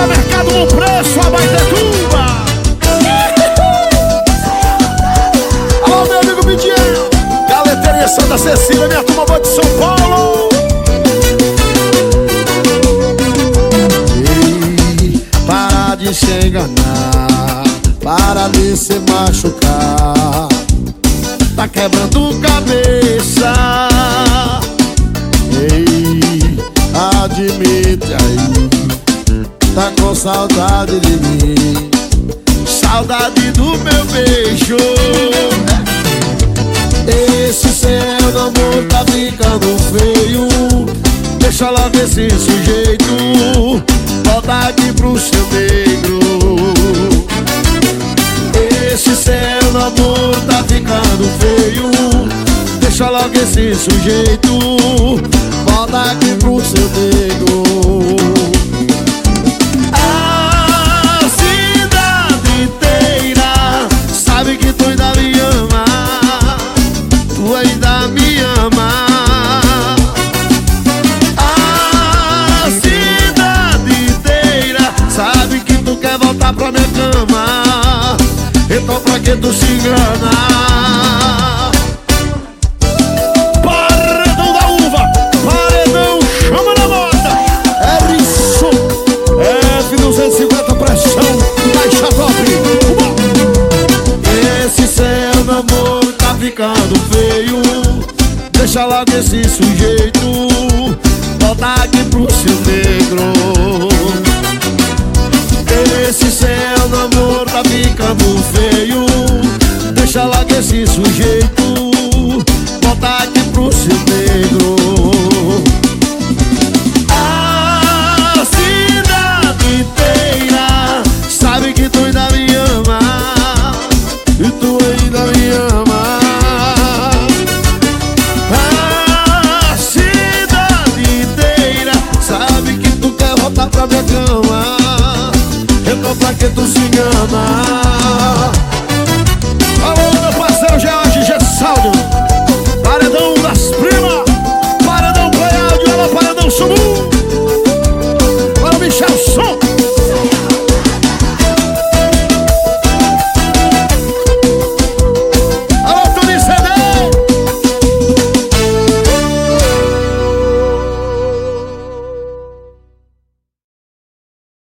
Supermercado no preço, a Baitetuba. É Alô, meu amigo Bidiel. Galeteria Santa Cecília, minha turma boa de São Paulo. Ei, para de se enganar, para de se machucar. Tá quebrando cabeça. Ei, admite aí Tá com saudade de mim. Saudade do meu beijo. Esse seu namoro tá ficando feio. Deixa logo esse sujeito. Volta aqui pro seu negro. Esse seu namoro tá ficando feio. Deixa logo esse sujeito. Volta aqui pro seu negro Se engana. Paredão da uva Paredão chama na moda É isso F250 pressão Caixa top. Esse seu namoro tá ficando feio. Deixa logo esse sujeito Volta aqui pro seu negro Deixa logo esse sujeito Volta aqui pro seu negro. A cidade inteira Sabe que tu ainda me ama E tu ainda me ama. A cidade inteira Sabe que tu quer voltar pra minha cama Então pra que tu se engana